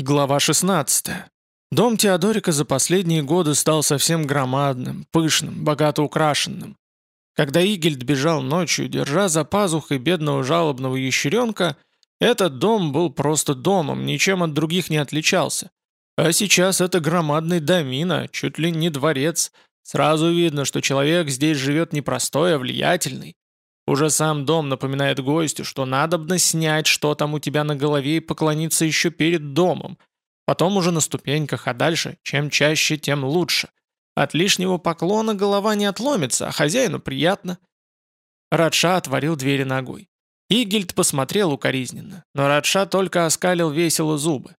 Глава 16. Дом Теодорика за последние годы стал совсем громадным, пышным, богато украшенным. Когда Игельд бежал ночью, держа за пазухой бедного жалобного ящеренка, этот дом был просто домом, ничем от других не отличался. А сейчас это громадный домина, чуть ли не дворец. Сразу видно, что человек здесь живет не простой, а влиятельный. Уже сам дом напоминает гостю, что надобно снять, что там у тебя на голове и поклониться еще перед домом. Потом уже на ступеньках, а дальше, чем чаще, тем лучше. От лишнего поклона голова не отломится, а хозяину приятно. Радша отворил двери ногой. Игельд посмотрел укоризненно, но Радша только оскалил весело зубы.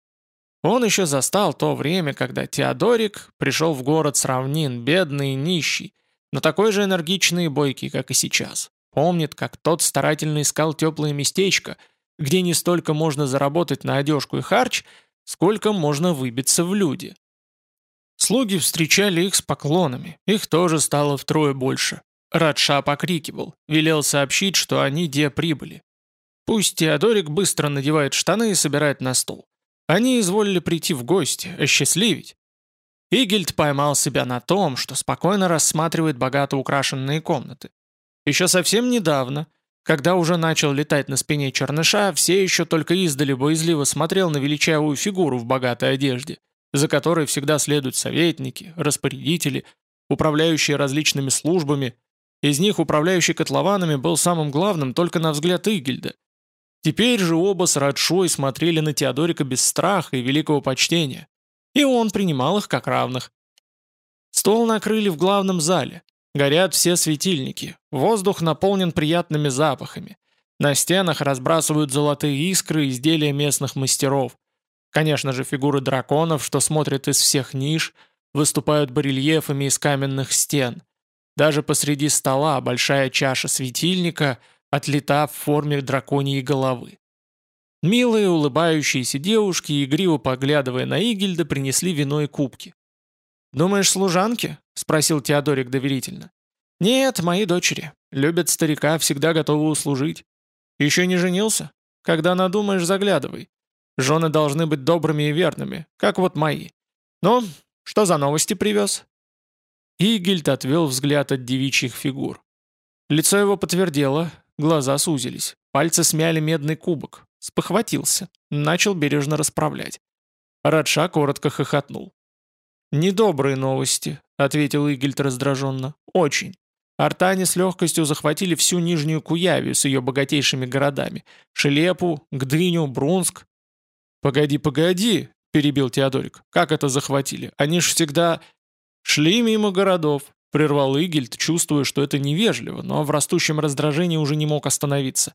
Он еще застал то время, когда Теодорик пришел в город с равнин, бедный и нищий, но такой же энергичный и бойкий, как и сейчас. Помнит, как тот старательно искал теплое местечко, где не столько можно заработать на одежку и харч, сколько можно выбиться в люди. Слуги встречали их с поклонами, их тоже стало втрое больше. Радша покрикивал, велел сообщить, что они где прибыли. Пусть Теодорик быстро надевает штаны и собирает на стол. Они изволили прийти в гости, осчастливить. Игельд поймал себя на том, что спокойно рассматривает богато украшенные комнаты. Еще совсем недавно, когда уже начал летать на спине черныша, все еще только издали боязливо смотрел на величавую фигуру в богатой одежде, за которой всегда следуют советники, распорядители, управляющие различными службами. Из них управляющий котлованами был самым главным только на взгляд Игельда. Теперь же оба с Радшой смотрели на Теодорика без страха и великого почтения. И он принимал их как равных. Стол накрыли в главном зале. Горят все светильники, воздух наполнен приятными запахами. На стенах разбрасывают золотые искры изделия местных мастеров. Конечно же, фигуры драконов, что смотрят из всех ниш, выступают барельефами из каменных стен. Даже посреди стола большая чаша светильника отлита в форме драконьей головы. Милые улыбающиеся девушки, игриво поглядывая на Игельда, принесли вино и кубки. «Думаешь, служанки?» — спросил Теодорик доверительно. «Нет, мои дочери. Любят старика, всегда готовы услужить. Еще не женился? Когда надумаешь, заглядывай. Жены должны быть добрыми и верными, как вот мои. Ну, что за новости привез?» Игельд отвел взгляд от девичьих фигур. Лицо его подтвердело, глаза сузились, пальцы смяли медный кубок. Спохватился, начал бережно расправлять. Радша коротко хохотнул. «Недобрые новости», — ответил Игельд раздраженно. «Очень. Артане с легкостью захватили всю Нижнюю Куявию с ее богатейшими городами. Шелепу, Гдыню, Брунск». «Погоди, погоди», — перебил Теодорик. «Как это захватили? Они ж всегда...» «Шли мимо городов», — прервал Игельд, чувствуя, что это невежливо, но в растущем раздражении уже не мог остановиться.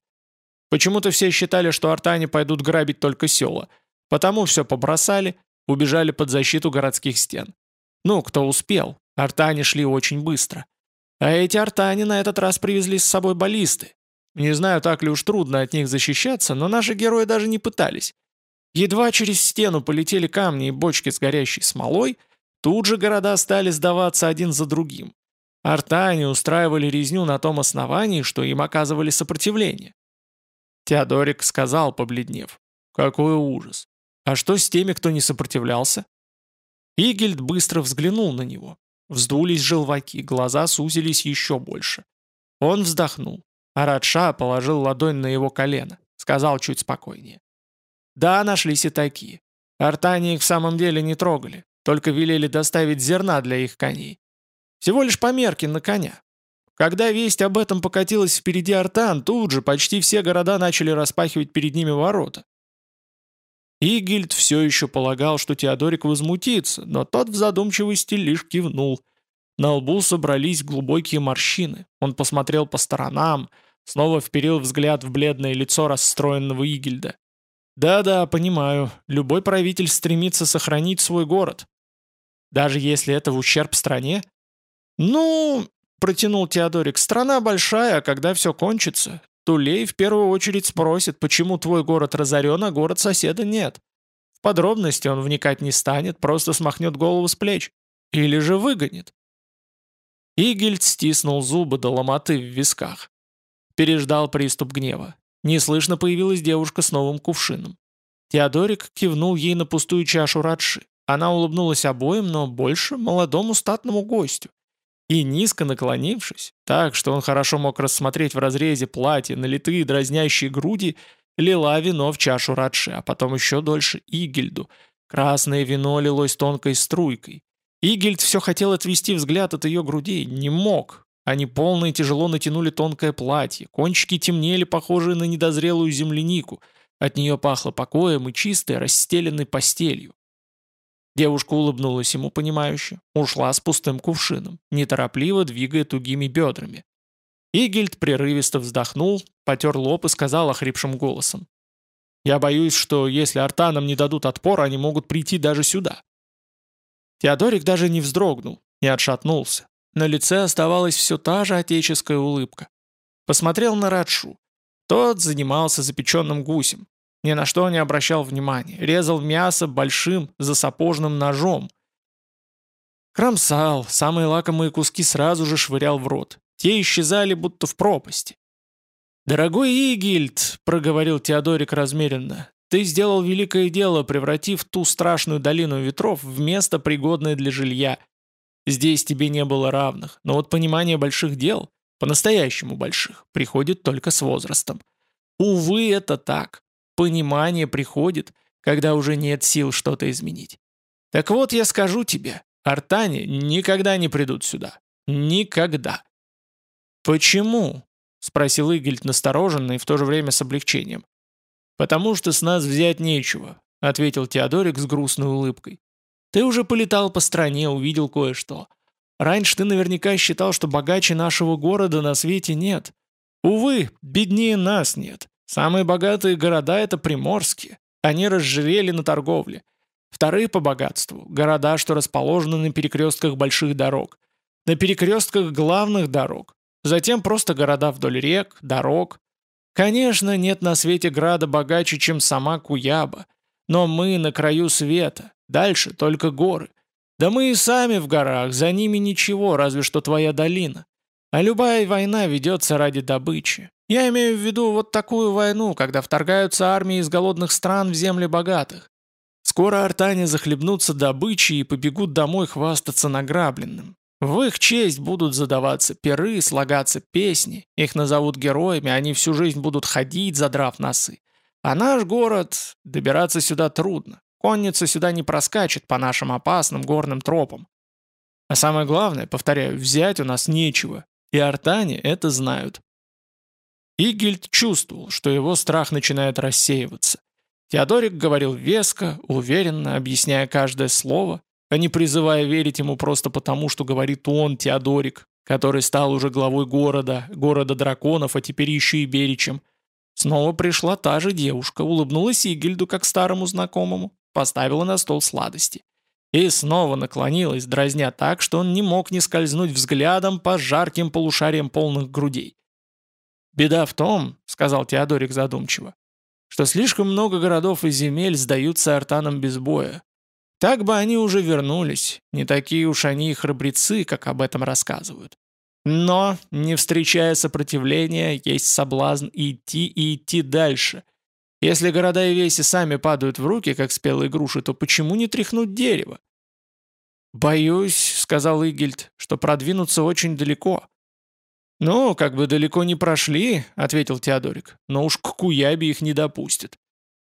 Почему-то все считали, что артане пойдут грабить только села. Потому все побросали, убежали под защиту городских стен. Ну, кто успел, артане шли очень быстро. А эти артане на этот раз привезли с собой баллисты. Не знаю, так ли уж трудно от них защищаться, но наши герои даже не пытались. Едва через стену полетели камни и бочки с горящей смолой, тут же города стали сдаваться один за другим. Артане устраивали резню на том основании, что им оказывали сопротивление. Теодорик сказал, побледнев. «Какой ужас! А что с теми, кто не сопротивлялся? Игельд быстро взглянул на него. Вздулись желваки, глаза сузились еще больше. Он вздохнул. А Радша положил ладонь на его колено. Сказал чуть спокойнее. Да, нашлись и такие. Артане их в самом деле не трогали, только велели доставить зерна для их коней. Всего лишь померки на коня. Когда весть об этом покатилась впереди Артан, тут же почти все города начали распахивать перед ними ворота. Игельд все еще полагал, что Теодорик возмутится, но тот в задумчивости лишь кивнул. На лбу собрались глубокие морщины. Он посмотрел по сторонам, снова вперил взгляд в бледное лицо расстроенного Игельда. «Да-да, понимаю, любой правитель стремится сохранить свой город. Даже если это в ущерб стране?» «Ну...» — протянул Теодорик. «Страна большая, а когда все кончится, Тулей в первую очередь спросит, почему твой город разорен, а город соседа нет. В подробности он вникать не станет, просто смахнет голову с плеч. Или же выгонит. Игельд стиснул зубы до ломоты в висках. Переждал приступ гнева. Неслышно появилась девушка с новым кувшином. Теодорик кивнул ей на пустую чашу Радши. Она улыбнулась обоим, но больше молодому статному гостю. И низко наклонившись, так, что он хорошо мог рассмотреть в разрезе платья налитые дразнящие груди, лила вино в чашу Радши, а потом еще дольше Игельду. Красное вино лилось тонкой струйкой. Игельд все хотел отвести взгляд от ее грудей, не мог. Они полно и тяжело натянули тонкое платье, кончики темнели, похожие на недозрелую землянику. От нее пахло покоем и чистой, расстеленной постелью. Девушка улыбнулась ему понимающе, ушла с пустым кувшином, неторопливо двигая тугими бедрами. Игельд прерывисто вздохнул, потер лоб и сказал охрипшим голосом. «Я боюсь, что если артанам не дадут отпор, они могут прийти даже сюда». Теодорик даже не вздрогнул, не отшатнулся. На лице оставалась все та же отеческая улыбка. Посмотрел на Радшу. Тот занимался запеченным гусем. Ни на что не обращал внимания, резал мясо большим засапожным ножом. Кромсал, самые лакомые куски сразу же швырял в рот. Те исчезали будто в пропасти. «Дорогой Игильд», — проговорил Теодорик размеренно, — «ты сделал великое дело, превратив ту страшную долину ветров в место, пригодное для жилья. Здесь тебе не было равных, но вот понимание больших дел, по-настоящему больших, приходит только с возрастом. Увы, это так. Понимание приходит, когда уже нет сил что-то изменить. Так вот, я скажу тебе, артане никогда не придут сюда. Никогда. «Почему?» — спросил Игельд настороженно и в то же время с облегчением. «Потому что с нас взять нечего», — ответил Теодорик с грустной улыбкой. «Ты уже полетал по стране, увидел кое-что. Раньше ты наверняка считал, что богаче нашего города на свете нет. Увы, беднее нас нет. Самые богатые города — это приморские. Они разжирели на торговле. Вторые по богатству — города, что расположены на перекрестках больших дорог. На перекрестках главных дорог. Затем просто города вдоль рек, дорог. Конечно, нет на свете града богаче, чем сама Куяба. Но мы на краю света. Дальше только горы. Да мы и сами в горах, за ними ничего, разве что твоя долина. А любая война ведется ради добычи. Я имею в виду вот такую войну, когда вторгаются армии из голодных стран в земли богатых. Скоро артане захлебнутся добычей и побегут домой хвастаться награбленным. В их честь будут задаваться перы, слагаться песни, их назовут героями, они всю жизнь будут ходить, задрав носы. А наш город, добираться сюда трудно. Конница сюда не проскачет по нашим опасным горным тропам. А самое главное, повторяю, взять у нас нечего. И артане это знают. Игельд чувствовал, что его страх начинает рассеиваться. Теодорик говорил веско, уверенно, объясняя каждое слово, а не призывая верить ему просто потому, что говорит он, Теодорик, который стал уже главой города, города драконов, а теперь еще и Беричем. Снова пришла та же девушка, улыбнулась Игельду как старому знакомому, поставила на стол сладости. И снова наклонилась, дразня так, что он не мог не скользнуть взглядом по жарким полушариям полных грудей. «Беда в том, — сказал Теодорик задумчиво, — что слишком много городов и земель сдаются артанам без боя. Так бы они уже вернулись, не такие уж они и храбрецы, как об этом рассказывают. Но, не встречая сопротивления, есть соблазн идти и идти дальше. Если города и веси сами падают в руки, как спелые груши, то почему не тряхнуть дерево? «Боюсь», — сказал Игельд, — «что продвинуться очень далеко. «Ну, как бы далеко не прошли», — ответил Теодорик, «но уж к Куябе их не допустят.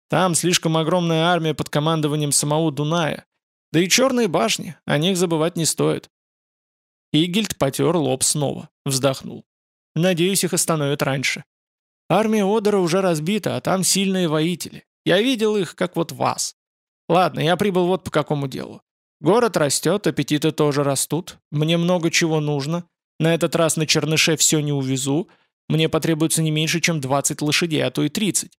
Там слишком огромная армия под командованием самого Дуная. Да и черные башни, о них забывать не стоит». Игельд потер лоб снова, вздохнул. «Надеюсь, их остановят раньше. Армия Одера уже разбита, а там сильные воители. Я видел их, как вот вас. Ладно, я прибыл вот по какому делу. Город растет, аппетиты тоже растут, мне много чего нужно». На этот раз на Черныше все не увезу. Мне потребуется не меньше, чем 20 лошадей, а то и 30».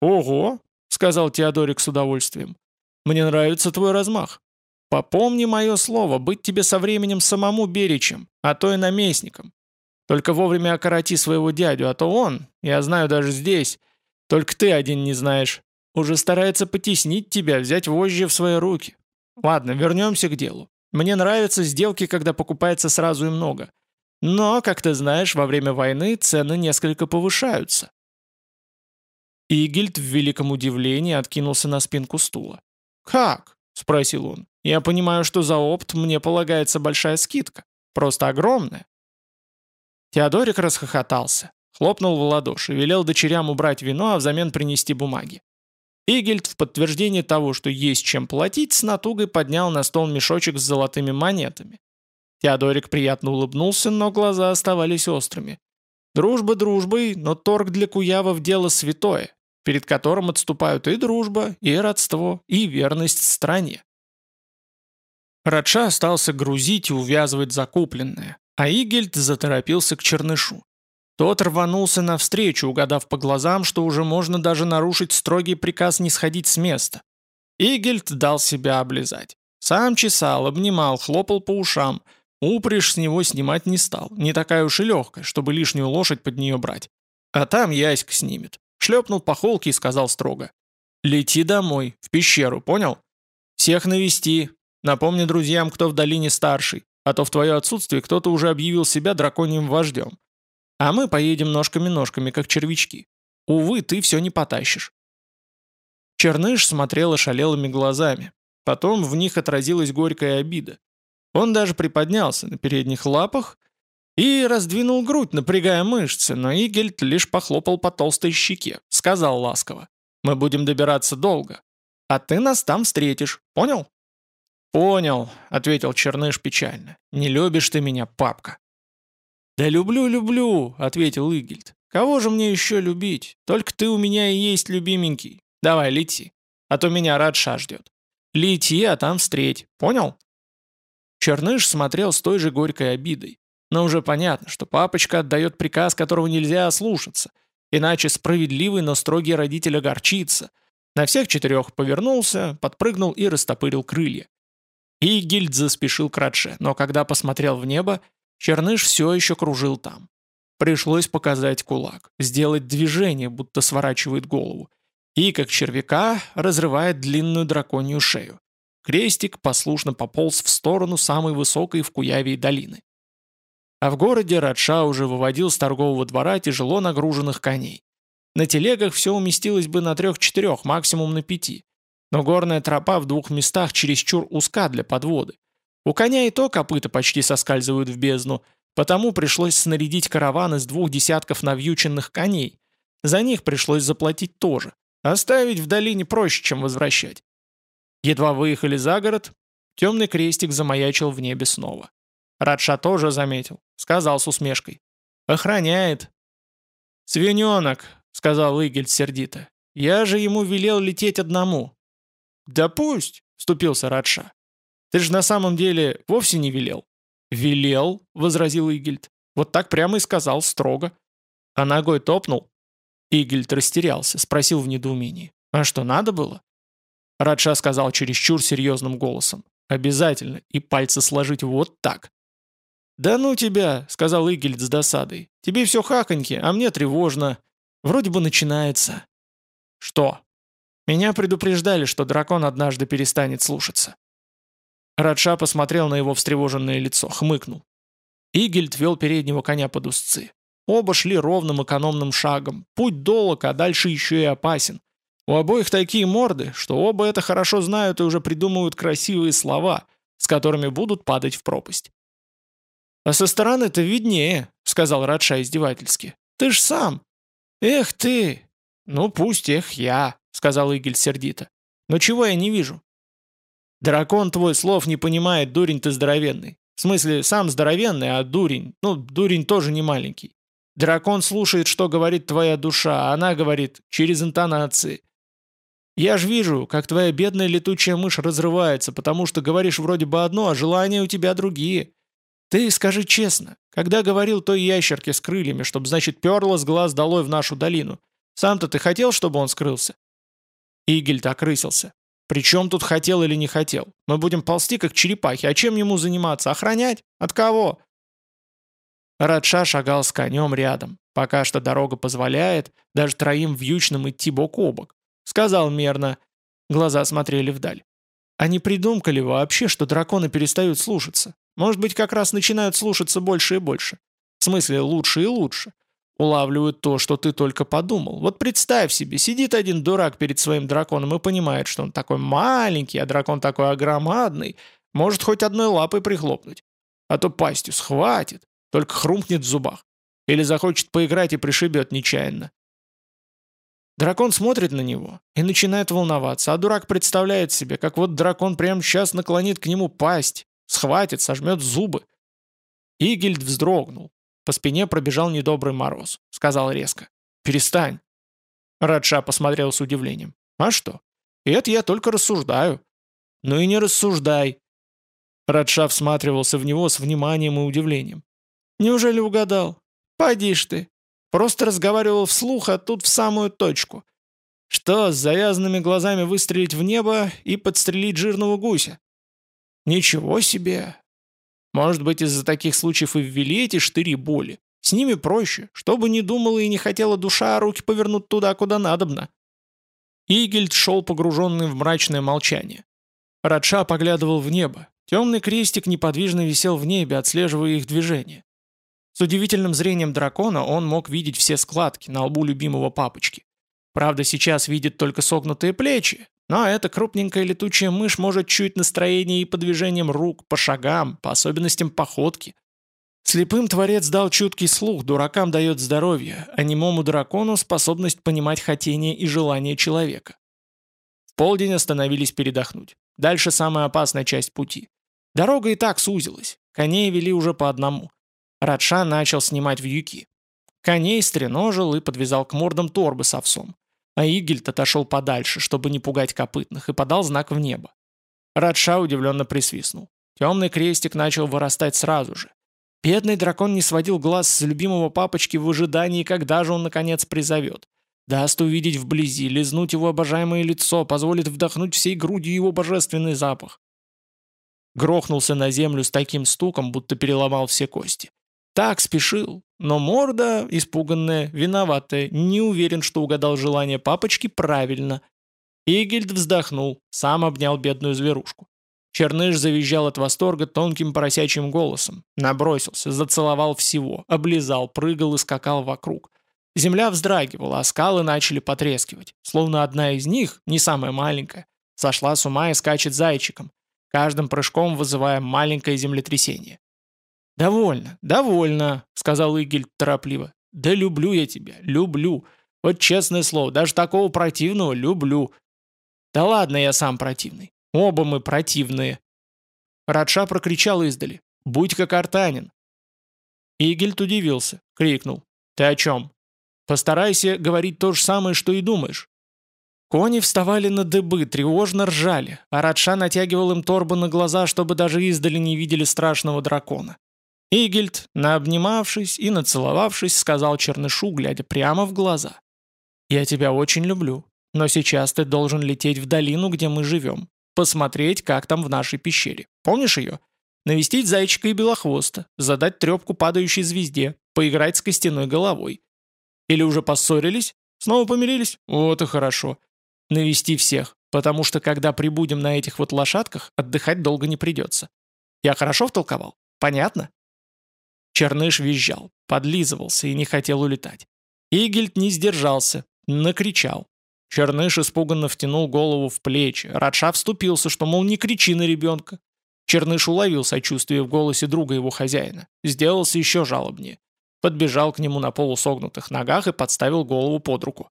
«Ого!» — сказал Теодорик с удовольствием. «Мне нравится твой размах. Попомни мое слово, быть тебе со временем самому беречем, а то и наместником. Только вовремя окороти своего дядю, а то он, я знаю даже здесь, только ты один не знаешь, уже старается потеснить тебя, взять вожжи в свои руки. Ладно, вернемся к делу. Мне нравятся сделки, когда покупается сразу и много. Но, как ты знаешь, во время войны цены несколько повышаются. Игельд в великом удивлении откинулся на спинку стула. «Как?» — спросил он. «Я понимаю, что за опыт мне полагается большая скидка. Просто огромная». Теодорик расхохотался, хлопнул в ладоши, велел дочерям убрать вино, а взамен принести бумаги. Игельд в подтверждение того, что есть чем платить, с натугой поднял на стол мешочек с золотыми монетами. Теодорик приятно улыбнулся, но глаза оставались острыми. Дружба дружбой, но торг для куявов дело святое, перед которым отступают и дружба, и родство, и верность стране. Радша остался грузить и увязывать закупленное, а Игельд заторопился к Чернышу. Тот рванулся навстречу, угадав по глазам, что уже можно даже нарушить строгий приказ не сходить с места. Игельд дал себя облизать. Сам чесал, обнимал, хлопал по ушам. Упряжь с него снимать не стал, не такая уж и легкая, чтобы лишнюю лошадь под нее брать. А там яськ снимет. Шлепнул по холке и сказал строго. «Лети домой, в пещеру, понял? Всех навести. Напомни друзьям, кто в долине старший, а то в твое отсутствие кто-то уже объявил себя драконьим вождем. А мы поедем ножками-ножками, как червячки. Увы, ты все не потащишь». Черныш смотрел ошалелыми глазами. Потом в них отразилась горькая обида. Он даже приподнялся на передних лапах и раздвинул грудь, напрягая мышцы, но Игельд лишь похлопал по толстой щеке, сказал ласково. «Мы будем добираться долго, а ты нас там встретишь, понял?» «Понял», — ответил Черныш печально. «Не любишь ты меня, папка». «Да люблю, люблю», — ответил Игельд. «Кого же мне еще любить? Только ты у меня и есть любименький. Давай, лети, а то меня Радша ждет. Лети, а там встреть, понял?» Черныш смотрел с той же горькой обидой. Но уже понятно, что папочка отдает приказ, которого нельзя ослушаться, иначе справедливый, но строгий родитель огорчится. На всех четырех повернулся, подпрыгнул и растопырил крылья. И Гильд заспешил к Радше, но когда посмотрел в небо, Черныш все еще кружил там. Пришлось показать кулак, сделать движение, будто сворачивает голову, и, как червяка, разрывает длинную драконью шею. Крестик послушно пополз в сторону самой высокой в Куявии долины. А в городе Радша уже выводил с торгового двора тяжело нагруженных коней. На телегах все уместилось бы на трех-четырех, максимум на пяти. Но горная тропа в двух местах чересчур узка для подводы. У коня и то копыта почти соскальзывают в бездну, потому пришлось снарядить караван из двух десятков навьюченных коней. За них пришлось заплатить тоже. Оставить в долине проще, чем возвращать. Едва выехали за город, темный крестик замаячил в небе снова. Радша тоже заметил. Сказал с усмешкой. «Охраняет». «Свиненок», — сказал Игельд сердито. «Я же ему велел лететь одному». «Да пусть», — вступился Радша. «Ты же на самом деле вовсе не велел». «Велел», — возразил Игельд. «Вот так прямо и сказал, строго». А ногой топнул. Игельд растерялся, спросил в недоумении. «А что, надо было?» Радша сказал чересчур серьезным голосом. «Обязательно, и пальцы сложить вот так». «Да ну тебя», — сказал Игельд с досадой. «Тебе все хаконьки, а мне тревожно. Вроде бы начинается». «Что?» «Меня предупреждали, что дракон однажды перестанет слушаться». Радша посмотрел на его встревоженное лицо, хмыкнул. Игельд вел переднего коня под узцы. Оба шли ровным экономным шагом. Путь долг, а дальше еще и опасен. У обоих такие морды, что оба это хорошо знают и уже придумывают красивые слова, с которыми будут падать в пропасть. «А со стороны-то виднее», — сказал Радша издевательски. «Ты ж сам». «Эх ты!» «Ну пусть, эх я», — сказал Игель сердито. «Но чего я не вижу?» «Дракон твой слов не понимает, дурень ты здоровенный. В смысле, сам здоровенный, а дурень, ну, дурень тоже не маленький. Дракон слушает, что говорит твоя душа, а она говорит через интонации. Я ж вижу, как твоя бедная летучая мышь разрывается, потому что говоришь вроде бы одно, а желания у тебя другие. Ты скажи честно, когда говорил той ящерке с крыльями, чтобы, значит, перла с глаз долой в нашу долину, сам-то ты хотел, чтобы он скрылся?» Игельд окрысился. «Причем тут хотел или не хотел? Мы будем ползти, как черепахи, а чем ему заниматься? Охранять? От кого?» Радша шагал с конем рядом. Пока что дорога позволяет даже троим вьючным идти бок о бок. Сказал мерно. Глаза смотрели вдаль. А не придумка ли вообще, что драконы перестают слушаться? Может быть, как раз начинают слушаться больше и больше. В смысле, лучше и лучше. Улавливают то, что ты только подумал. Вот представь себе, сидит один дурак перед своим драконом и понимает, что он такой маленький, а дракон такой огромадный, может хоть одной лапой прихлопнуть. А то пастью схватит, только хрумкнет в зубах. Или захочет поиграть и пришибет нечаянно. Дракон смотрит на него и начинает волноваться, а дурак представляет себе, как вот дракон прямо сейчас наклонит к нему пасть, схватит, сожмет зубы. Игельд вздрогнул. По спине пробежал недобрый мороз. Сказал резко. «Перестань». Радша посмотрел с удивлением. «А что? Это я только рассуждаю». «Ну и не рассуждай». Радша всматривался в него с вниманием и удивлением. «Неужели угадал? Поди ж ты. Просто разговаривал вслух, а тут в самую точку. Что, с завязанными глазами выстрелить в небо и подстрелить жирного гуся? Ничего себе! Может быть, из-за таких случаев и ввели эти штыри боли. С ними проще, чтобы не думала и не хотела душа, а руки повернуть туда, куда надобно. Игельд шел погруженный в мрачное молчание. Радша поглядывал в небо. Темный крестик неподвижно висел в небе, отслеживая их движение. С удивительным зрением дракона он мог видеть все складки на лбу любимого папочки. Правда, сейчас видит только согнутые плечи, но эта крупненькая летучая мышь может чуять настроение и по движениям рук, по шагам, по особенностям походки. Слепым творец дал чуткий слух, дуракам дает здоровье, а немому дракону способность понимать хотение и желание человека. В полдень остановились передохнуть. Дальше самая опасная часть пути. Дорога и так сузилась, коней вели уже по одному. Радша начал снимать вьюки. Коней стреножил и подвязал к мордам торбы с овсом. А Игельт отошел подальше, чтобы не пугать копытных, и подал знак в небо. Радша удивленно присвистнул. Темный крестик начал вырастать сразу же. Бедный дракон не сводил глаз с любимого папочки в ожидании, когда же он наконец призовет. Даст увидеть вблизи, лизнуть его обожаемое лицо, позволит вдохнуть всей грудью его божественный запах. Грохнулся на землю с таким стуком, будто переломал все кости. Так спешил, но морда, испуганная, виноватая, не уверен, что угадал желание папочки правильно. Игельд вздохнул, сам обнял бедную зверушку. Черныш завизжал от восторга тонким поросячьим голосом. Набросился, зацеловал всего, облизал, прыгал и скакал вокруг. Земля вздрагивала, а скалы начали потрескивать. Словно одна из них, не самая маленькая, сошла с ума и скачет зайчиком, каждым прыжком вызывая маленькое землетрясение. «Довольно, довольно», — сказал Игель торопливо. «Да люблю я тебя, люблю. Вот честное слово, даже такого противного люблю». «Да ладно, я сам противный. Оба мы противные». Радша прокричал издали. «Будь как артанин». Игельт удивился, крикнул. «Ты о чем?» «Постарайся говорить то же самое, что и думаешь». Кони вставали на дыбы, тревожно ржали, а Радша натягивал им торбу на глаза, чтобы даже издали не видели страшного дракона. Игельд, наобнимавшись и нацеловавшись, сказал Чернышу, глядя прямо в глаза. «Я тебя очень люблю, но сейчас ты должен лететь в долину, где мы живем, посмотреть, как там в нашей пещере. Помнишь ее? Навестить зайчика и белохвоста, задать трепку падающей звезде, поиграть с костяной головой. Или уже поссорились? Снова помирились? Вот и хорошо. Навести всех, потому что когда прибудем на этих вот лошадках, отдыхать долго не придется. Я хорошо втолковал? Понятно?» Черныш визжал, подлизывался и не хотел улетать. Игельд не сдержался, накричал. Черныш испуганно втянул голову в плечи. Радша вступился, что, мол, не кричи на ребенка. Черныш уловил сочувствие в голосе друга его хозяина. Сделался еще жалобнее. Подбежал к нему на полусогнутых ногах и подставил голову под руку.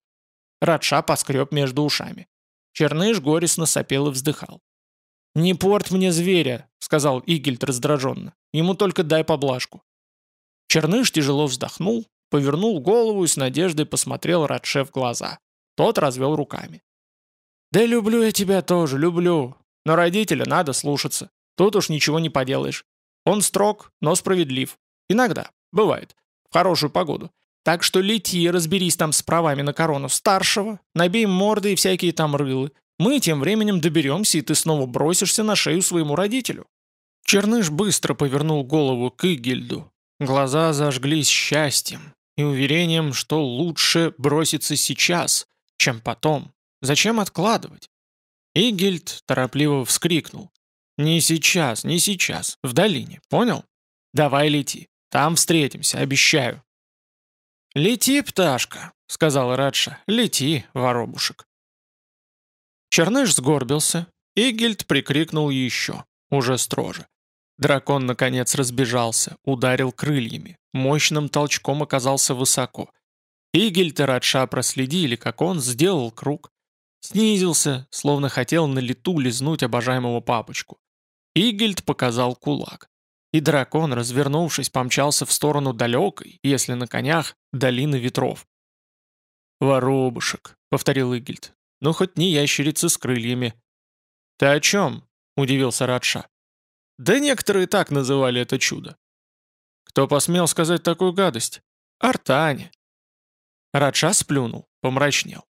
Радша поскреб между ушами. Черныш горестно сопел и вздыхал. «Не порт мне зверя», — сказал Игельд раздраженно. «Ему только дай поблажку». Черныш тяжело вздохнул, повернул голову и с надеждой посмотрел Радше в глаза. Тот развел руками. «Да люблю я тебя тоже, люблю. Но родителя надо слушаться. Тут уж ничего не поделаешь. Он строг, но справедлив. Иногда. Бывает. В хорошую погоду. Так что лети, разберись там с правами на корону старшего, набей морды и всякие там рылы. Мы тем временем доберемся, и ты снова бросишься на шею своему родителю». Черныш быстро повернул голову к Игельду, Глаза зажглись счастьем и уверением, что лучше броситься сейчас, чем потом. Зачем откладывать? Игельд торопливо вскрикнул. «Не сейчас, не сейчас, в долине, понял? Давай лети, там встретимся, обещаю». «Лети, пташка», — сказала Радша, — «лети, воробушек». Черныш сгорбился, Игельд прикрикнул еще, уже строже. Дракон, наконец, разбежался, ударил крыльями, мощным толчком оказался высоко. Игельд и Радша проследили, как он сделал круг. Снизился, словно хотел на лету лизнуть обожаемого папочку. Игельд показал кулак. И дракон, развернувшись, помчался в сторону далекой, если на конях, долины ветров. «Воробушек», — повторил Игельд. «Ну, хоть не ящерица с крыльями». «Ты о чем?» — удивился Радша. «Да некоторые так называли это чудо». «Кто посмел сказать такую гадость?» «Артане». Радша сплюнул, помрачнел.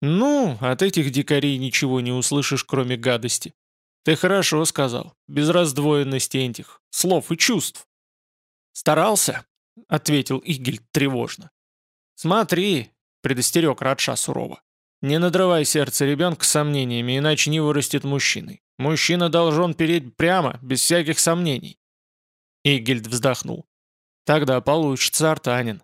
«Ну, от этих дикарей ничего не услышишь, кроме гадости. Ты хорошо сказал, без раздвоенности этих слов и чувств». «Старался?» — ответил Игель тревожно. «Смотри», — предостерег Радша сурово. «Не надрывай сердце ребенка сомнениями, иначе не вырастет мужчиной. Мужчина должен переть прямо, без всяких сомнений». Игельд вздохнул. «Тогда получится Артанин.